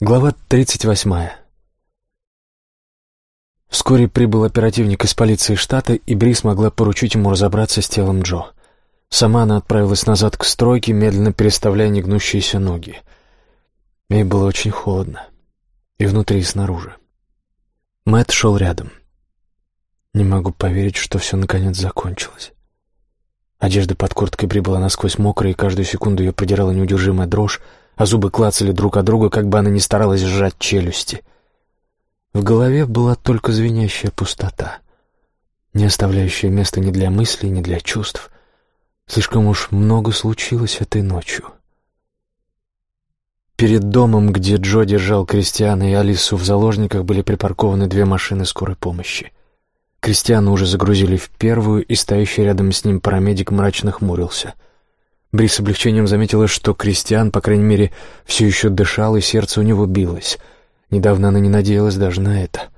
Глава 38. Вскоре прибыл оперативник из полиции штата, и Бри смогла поручить ему разобраться с телом Джо. Сама она отправилась назад к стройке, медленно переставляя негнущиеся ноги. Ей было очень холодно. И внутри, и снаружи. Мэтт шел рядом. Не могу поверить, что все наконец закончилось. Одежда под курткой Бри была насквозь мокрая, и каждую секунду ее продирала неудержимая дрожь, а зубы клацали друг от друга, как бы она ни старалась сжать челюсти. В голове была только звенящая пустота, не оставляющая места ни для мыслей, ни для чувств. Слишком уж много случилось этой ночью. Перед домом, где Джо держал Кристиана и Алису в заложниках, были припаркованы две машины скорой помощи. Кристиана уже загрузили в первую, и стоящий рядом с ним парамедик мрачно хмурился — Бри с облегчением заметила, что Кристиан, по крайней мере, все еще дышал, и сердце у него билось. Недавно она не надеялась даже на это.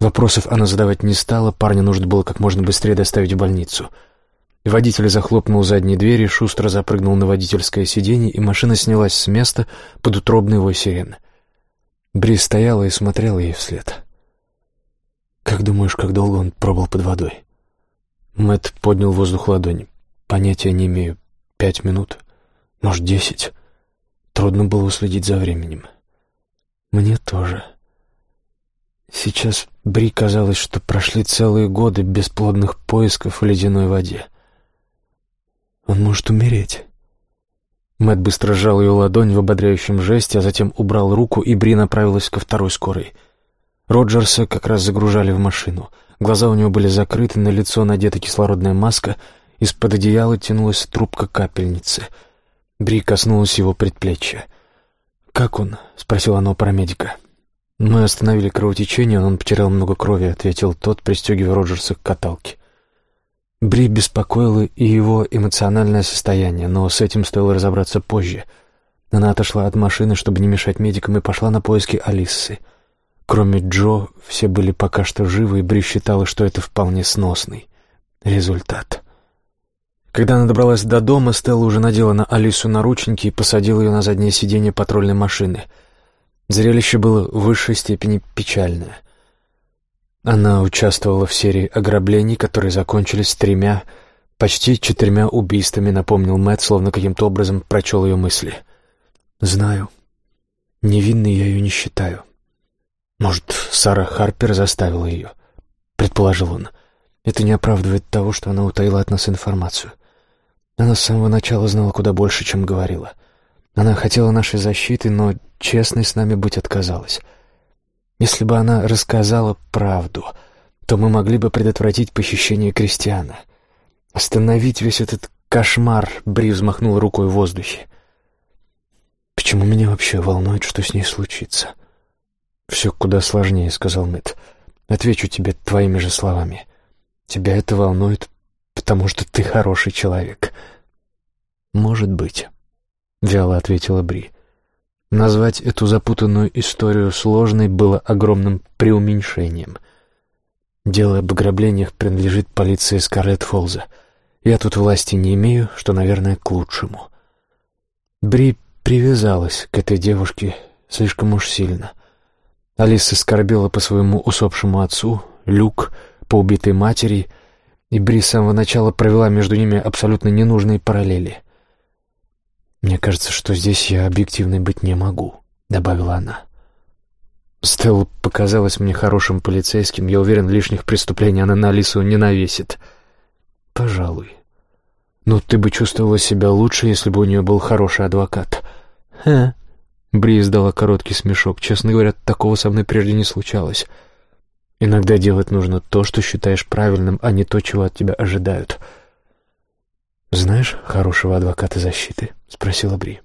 Вопросов она задавать не стала, парня нужно было как можно быстрее доставить в больницу. Водитель захлопнул задние двери, шустро запрыгнул на водительское сиденье, и машина снялась с места под утробный вой сирены. Бри стояла и смотрела ей вслед. «Как думаешь, как долго он пробыл под водой?» Мэт поднял воздух ладони. «Понятия не имею. Пять минут, может, десять. Трудно было уследить за временем. Мне тоже. Сейчас Бри казалось, что прошли целые годы бесплодных поисков в ледяной воде. Он может умереть. Мэт быстро сжал ее ладонь в ободряющем жесте, а затем убрал руку, и Бри направилась ко второй скорой. Роджерса как раз загружали в машину. Глаза у него были закрыты, на лицо надета кислородная маска — из-под одеяла тянулась трубка капельницы. Бри коснулась его предплечья. «Как он?» — спросила она у парамедика. «Мы остановили кровотечение, он потерял много крови», — ответил тот, пристегивая Роджерса к каталке. Бри беспокоило и его эмоциональное состояние, но с этим стоило разобраться позже. Она отошла от машины, чтобы не мешать медикам, и пошла на поиски Алисы. Кроме Джо, все были пока что живы, и Бри считала, что это вполне сносный результат. Когда она добралась до дома, Стелла уже надела на Алису наручники и посадила ее на заднее сиденье патрульной машины. Зрелище было в высшей степени печальное. Она участвовала в серии ограблений, которые закончились тремя, почти четырьмя убийствами, напомнил Мэтт, словно каким-то образом прочел ее мысли. «Знаю. Невинной я ее не считаю. Может, Сара Харпер заставила ее?» — предположил он. «Это не оправдывает того, что она утаила от нас информацию». Она с самого начала знала куда больше, чем говорила. Она хотела нашей защиты, но честной с нами быть отказалась. Если бы она рассказала правду, то мы могли бы предотвратить похищение крестьяна. Остановить весь этот кошмар, Бри взмахнул рукой в воздухе. «Почему меня вообще волнует, что с ней случится?» «Все куда сложнее», — сказал Мэтт. «Отвечу тебе твоими же словами. Тебя это волнует, потому что ты хороший человек». «Может быть», — вяло ответила Бри. Назвать эту запутанную историю сложной было огромным преуменьшением. Дело об ограблениях принадлежит полиции Скарлетт Фолза. Я тут власти не имею, что, наверное, к лучшему. Бри привязалась к этой девушке слишком уж сильно. Алиса скорбела по своему усопшему отцу, Люк — по убитой матери — и Бри с самого начала провела между ними абсолютно ненужные параллели. «Мне кажется, что здесь я объективной быть не могу», — добавила она. Стелла показалась мне хорошим полицейским. Я уверен, лишних преступлений она на Алису не навесит. Пожалуй. Но ты бы чувствовала себя лучше, если бы у нее был хороший адвокат. Ха. Бри издала короткий смешок. Честно говоря, такого со мной прежде не случалось. Иногда делать нужно то, что считаешь правильным, а не то, чего от тебя ожидают. «Знаешь хорошего адвоката защиты?» — спросила Бри.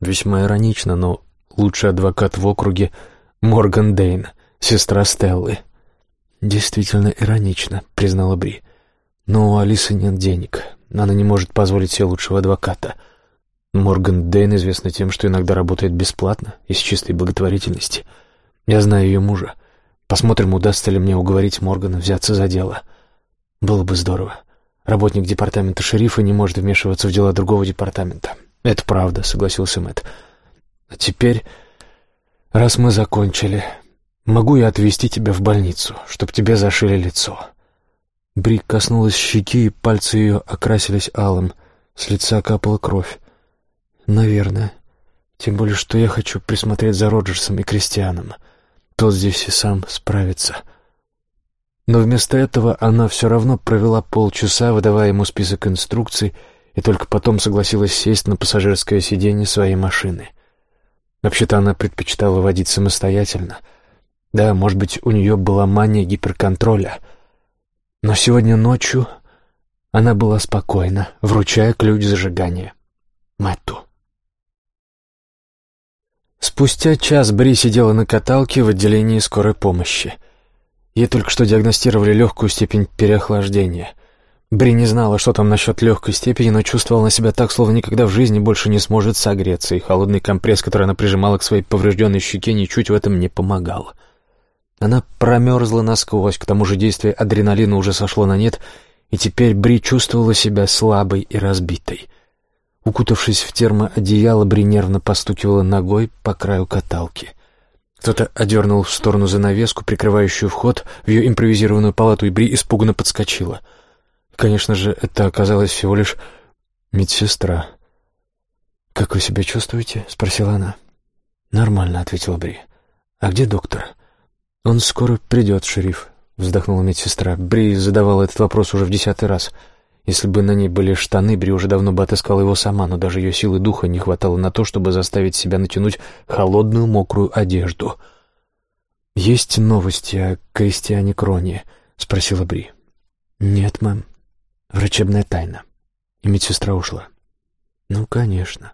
Весьма иронично, но лучший адвокат в округе — Морган Дейн, сестра Стеллы. «Действительно иронично», — признала Бри. «Но у Алисы нет денег. Она не может позволить себе лучшего адвоката. Морган Дейн известна тем, что иногда работает бесплатно, из чистой благотворительности. Я знаю ее мужа. Посмотрим, удастся ли мне уговорить Моргана взяться за дело. Было бы здорово. Работник департамента шерифа не может вмешиваться в дела другого департамента. Это правда, согласился Мэтт. А теперь «Раз мы закончили, могу я отвезти тебя в больницу, чтоб тебе зашили лицо?» Бри коснулась щеки, и пальцы ее окрасились алым. С лица капала кровь. «Наверное. Тем более, что я хочу присмотреть за Роджерсом и Кристианом. Тот здесь и сам справится». Но вместо этого она все равно провела полчаса, выдавая ему список инструкций, и только потом согласилась сесть на пассажирское сиденье своей машины. Вообще-то она предпочитала водить самостоятельно. Да, может быть, у нее была мания гиперконтроля. Но сегодня ночью она была спокойна, вручая ключ зажигания Мэтту. Спустя час Бри сидела на каталке в отделении скорой помощи. Ей только что диагностировали легкую степень переохлаждения. Бри не знала, что там насчет легкой степени, но чувствовала на себя так, словно никогда в жизни больше не сможет согреться, и холодный компресс, который она прижимала к своей поврежденной щеке, ничуть в этом не помогал. Она промерзла насквозь, к тому же действие адреналина уже сошло на нет, и теперь Бри чувствовала себя слабой и разбитой. Укутавшись в термоодеяло, Бри нервно постукивала ногой по краю каталки. Кто-то одернул в сторону занавеску, прикрывающую вход в ее импровизированную палату, и Бри испуганно подскочила. Конечно же, это оказалась всего лишь медсестра. «Как вы себя чувствуете?» — спросила она. «Нормально», — ответила Бри. «А где доктор?» «Он скоро придет, шериф», — вздохнула медсестра. Бри задавала этот вопрос уже в десятый раз — если бы на ней были штаны, Бри уже давно бы отыскала его сама, но даже ее силы духа не хватало на то, чтобы заставить себя натянуть холодную мокрую одежду. «Есть новости о Кристиане Кроне?» — спросила Бри. «Нет, мэм. Врачебная тайна». И медсестра ушла. «Ну, конечно».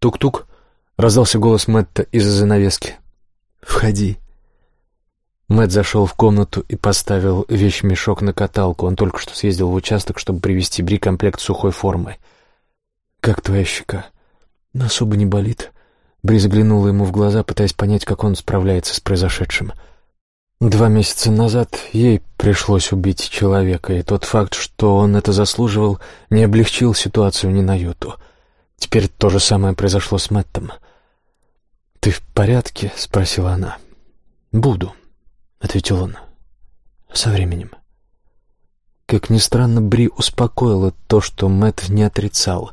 «Тук-тук!» — раздался голос Мэтта из-за занавески. «Входи». Мэт зашел в комнату и поставил вещмешок на каталку. Он только что съездил в участок, чтобы привезти Бри комплект сухой формы. «Как твоя щека?» «Особо не болит». Бри заглянула ему в глаза, пытаясь понять, как он справляется с произошедшим. Два месяца назад ей пришлось убить человека, и тот факт, что он это заслуживал, не облегчил ситуацию ни на йоту. Теперь то же самое произошло с Мэттом. «Ты в порядке?» — спросила она. «Буду». — ответил он. «Со временем». Как ни странно, Бри успокоило то, что Мэт не отрицал.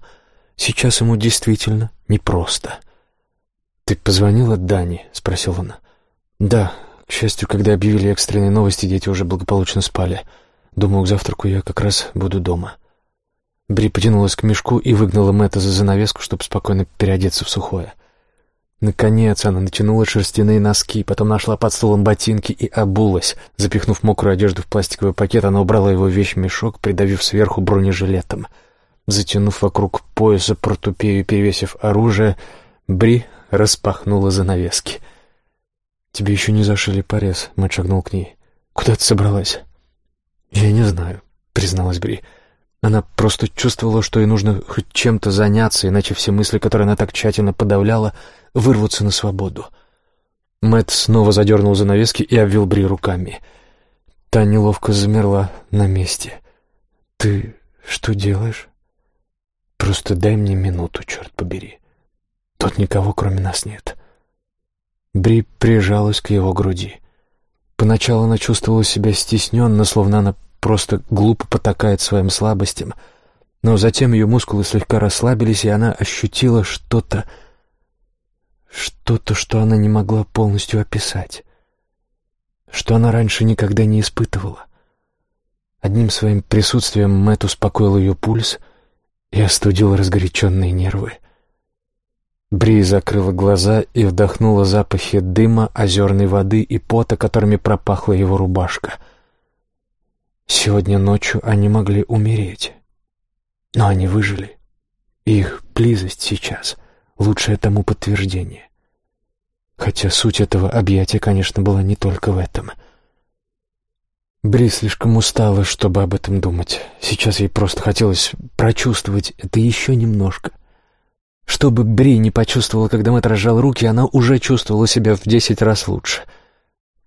Сейчас ему действительно непросто. «Ты позвонила Дани?» — спросил он. «Да. К счастью, когда объявили экстренные новости, дети уже благополучно спали. Думаю, к завтраку я как раз буду дома». Бри потянулась к мешку и выгнала Мэтта за занавеску, чтобы спокойно переодеться в сухое. Наконец она натянула шерстяные носки, потом нашла под столом ботинки и обулась. Запихнув мокрую одежду в пластиковый пакет, она убрала его в вещмешок, придавив сверху бронежилетом. Затянув вокруг пояса портупею и перевесив оружие, Бри распахнула занавески. «Тебе еще не зашили порез», — Мэтт шагнул к ней. «Куда ты собралась?» «Я не знаю», — призналась Бри. Она просто чувствовала, что ей нужно хоть чем-то заняться, иначе все мысли, которые она так тщательно подавляла, вырвутся на свободу. Мэт снова задернул занавески и обвел Бри руками. Та неловко замерла на месте. «Ты что делаешь?» «Просто дай мне минуту, черт побери. Тут никого, кроме нас, нет». Бри прижалась к его груди. Поначалу она чувствовала себя стесненно, словно она просто глупо потакает своим слабостям, но затем ее мускулы слегка расслабились, и она ощутила что-то, что-то, что она не могла полностью описать, что она раньше никогда не испытывала. Одним своим присутствием Мэтт успокоил ее пульс и остудил разгоряченные нервы. Бри закрыла глаза и вдохнула запахи дыма, озерной воды и пота, которыми пропахла его рубашка. Сегодня ночью они могли умереть, но они выжили. Их близость сейчас — лучшее тому подтверждение. Хотя суть этого объятия, конечно, была не только в этом. Бри слишком устала, чтобы об этом думать. Сейчас ей просто хотелось прочувствовать это еще немножко. Чтобы Бри не почувствовала, когда Мэтт разжал руки, она уже чувствовала себя в десять раз лучше.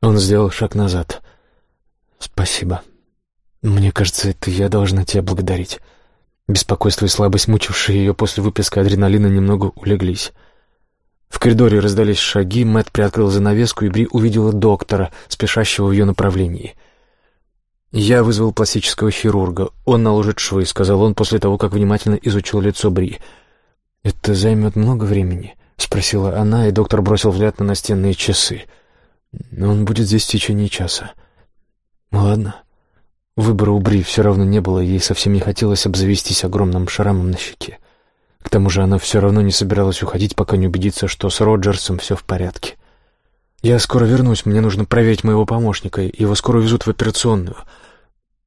Он сделал шаг назад. «Спасибо. Мне кажется, это я должна тебя благодарить». Беспокойство и слабость, мучившие ее после выплеска адреналина, немного улеглись. В коридоре раздались шаги, Мэтт приоткрыл занавеску, и Бри увидела доктора, спешащего в ее направлении. «Я вызвал пластического хирурга. Он наложит швы», — сказал он после того, как внимательно изучил лицо Бри. «Это займет много времени?» — спросила она, и доктор бросил взгляд на настенные часы. «Он будет здесь в течение часа». «Ладно». Выбора у Бри все равно не было, ей совсем не хотелось обзавестись огромным шрамом на щеке. К тому же она все равно не собиралась уходить, пока не убедится, что с Роджерсом все в порядке. «Я скоро вернусь, мне нужно проверить моего помощника, его скоро везут в операционную».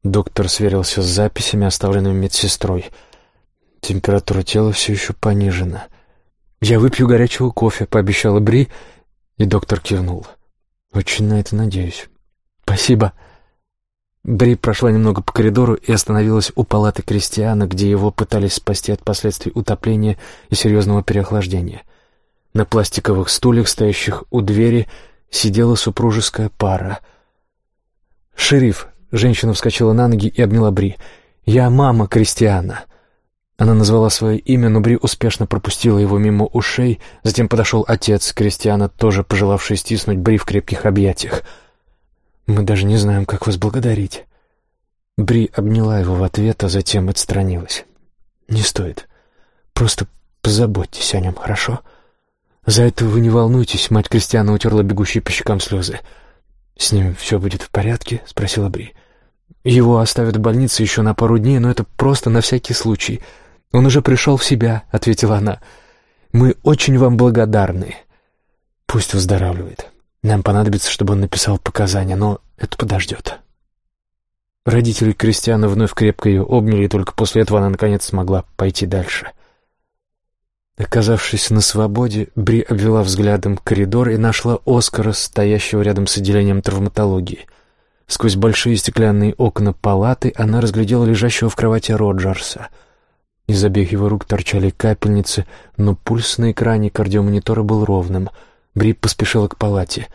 Доктор сверился с записями, оставленными медсестрой. Температура тела все еще понижена. «Я выпью горячего кофе», — пообещала Бри, и доктор кивнул. «Очень на это надеюсь». «Спасибо». Бри прошла немного по коридору и остановилась у палаты Кристиана, где его пытались спасти от последствий утопления и серьезного переохлаждения. На пластиковых стульях, стоящих у двери, сидела супружеская пара. «Шериф!» — женщина вскочила на ноги и обняла Бри. «Я мама Кристиана!» Она назвала свое имя, но Бри успешно пропустила его мимо ушей. Затем подошел отец Кристиана, тоже пожелавший стиснуть Бри в крепких объятиях — мы даже не знаем, как вас благодарить». Бри обняла его в ответ, а затем отстранилась. «Не стоит. Просто позаботьтесь о нем, хорошо? За это вы не волнуйтесь», — мать Кристиана утерла бегущие по щекам слезы. «С ним все будет в порядке?» — спросила Бри. «Его оставят в больнице еще на пару дней, но это просто на всякий случай. Он уже пришел в себя», — ответила она. «Мы очень вам благодарны. Пусть выздоравливает». Нам понадобится, чтобы он написал показания, но это подождет. Родители Кристиана вновь крепко ее обняли, и только после этого она наконец смогла пойти дальше. Оказавшись на свободе, Бри обвела взглядом коридор и нашла Оскара, стоящего рядом с отделением травматологии. Сквозь большие стеклянные окна палаты она разглядела лежащего в кровати Роджерса. Из обеих его рук торчали капельницы, но пульс на экране кардиомонитора был ровным — Бри поспешила к палате.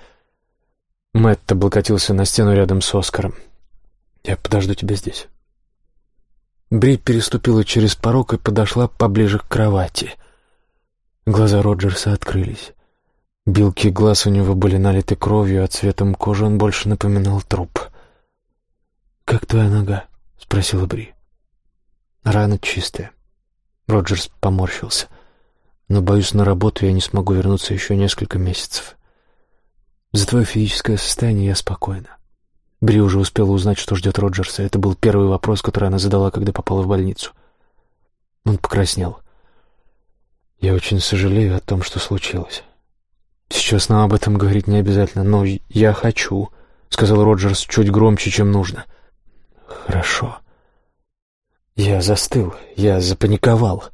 Мэтт облокотился на стену рядом с Оскаром. «Я подожду тебя здесь». Бри переступила через порог и подошла поближе к кровати. Глаза Роджерса открылись. Белки глаз у него были налиты кровью, а цветом кожи он больше напоминал труп. «Как твоя нога?» — спросила Бри. «Рана чистая». Роджерс поморщился но, боюсь, на работу я не смогу вернуться еще несколько месяцев. За твое физическое состояние я спокойна. Бри уже успела узнать, что ждет Роджерса. Это был первый вопрос, который она задала, когда попала в больницу. Он покраснел. «Я очень сожалею о том, что случилось. Сейчас нам об этом говорить не обязательно, но я хочу», — сказал Роджерс чуть громче, чем нужно. «Хорошо». Я застыл, я запаниковал.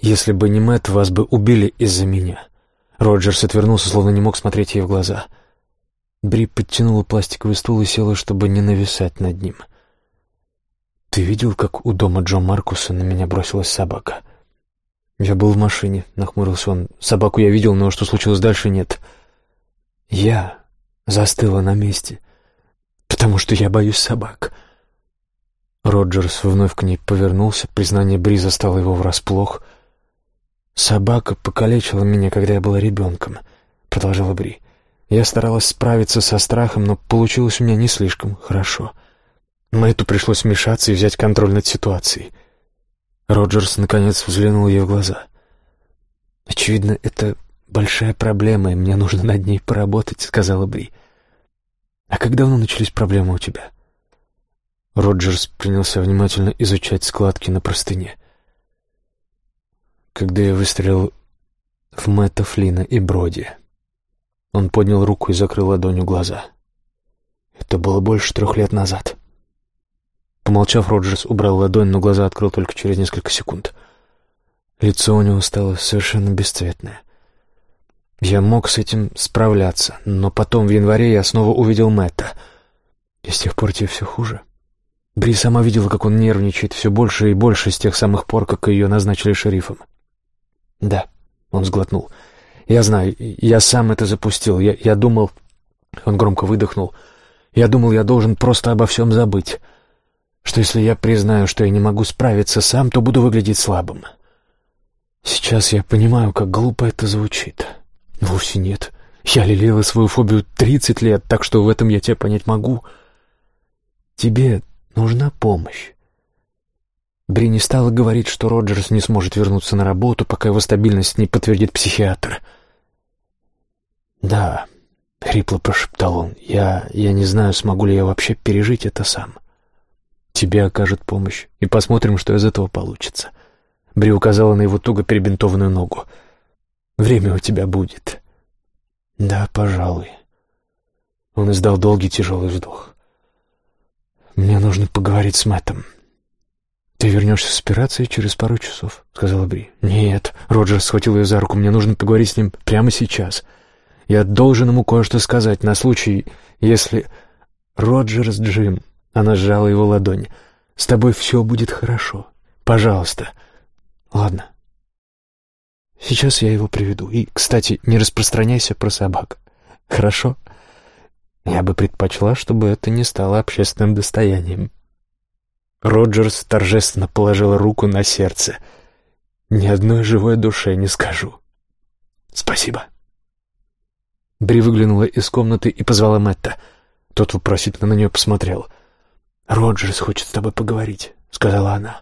Если бы не Мэтт, вас бы убили из-за меня. Роджерс отвернулся, словно не мог смотреть ей в глаза. Бри подтянула пластиковый стул и села, чтобы не нависать над ним. «Ты видел, как у дома Джо Маркуса на меня бросилась собака?» «Я был в машине», — нахмурился он. «Собаку я видел, но что случилось дальше, нет». «Я застыла на месте, потому что я боюсь собак». Роджерс вновь к ней повернулся, признание Бриза стало его врасплох. «Собака покалечила меня, когда я была ребенком», — продолжала Бри. «Я старалась справиться со страхом, но получилось у меня не слишком хорошо. Мэтту пришлось вмешаться и взять контроль над ситуацией». Роджерс наконец взглянул ей в глаза. «Очевидно, это большая проблема, и мне нужно над ней поработать», — сказала Бри. «А как давно начались проблемы у тебя?» Роджерс принялся внимательно изучать складки на простыне. Когда я выстрелил в Мэтта Флина и Броди, он поднял руку и закрыл ладонью глаза. Это было больше трех лет назад. Помолчав, Роджерс убрал ладонь, но глаза открыл только через несколько секунд. Лицо у него стало совершенно бесцветное. Я мог с этим справляться, но потом в январе я снова увидел Мэтта, и с тех пор тебе все хуже. — Бри сама видела, как он нервничает все больше и больше с тех самых пор, как ее назначили шерифом. «Да», — он сглотнул. «Я знаю, я сам это запустил. Я, я думал...» Он громко выдохнул. «Я думал, я должен просто обо всем забыть. Что если я признаю, что я не могу справиться сам, то буду выглядеть слабым. Сейчас я понимаю, как глупо это звучит. «Вовсе нет. Я лелеяла свою фобию тридцать лет, так что в этом я тебя понять могу. Тебе нужна помощь». Бри не стала говорить, что Роджерс не сможет вернуться на работу, пока его стабильность не подтвердит психиатр. «Да», — хрипло прошептал он, — «я... я не знаю, смогу ли я вообще пережить это сам. Тебе окажут помощь, и посмотрим, что из этого получится». Бри указала на его туго перебинтованную ногу. «Время у тебя будет». «Да, пожалуй». Он издал долгий тяжелый вздох. «Мне нужно поговорить с Мэттом. «Ты вернешься с операции через пару часов», — сказала Бри. «Нет», — Роджер схватил ее за руку, — «мне нужно поговорить с ним прямо сейчас. Я должен ему кое-что сказать на случай, если...» «Роджерс, Джим», — она сжала его ладонь, — «с тобой все будет хорошо. Пожалуйста». «Ладно. Сейчас я его приведу. И, кстати, не распространяйся про собак. Хорошо?» «Я бы предпочла, чтобы это не стало общественным достоянием». Роджерс торжественно положил руку на сердце. «Ни одной живой душе не скажу. Спасибо». Бри выглянула из комнаты и позвала Мэтта. Тот вопросительно на нее посмотрел. «Роджерс хочет с тобой поговорить», — сказала она.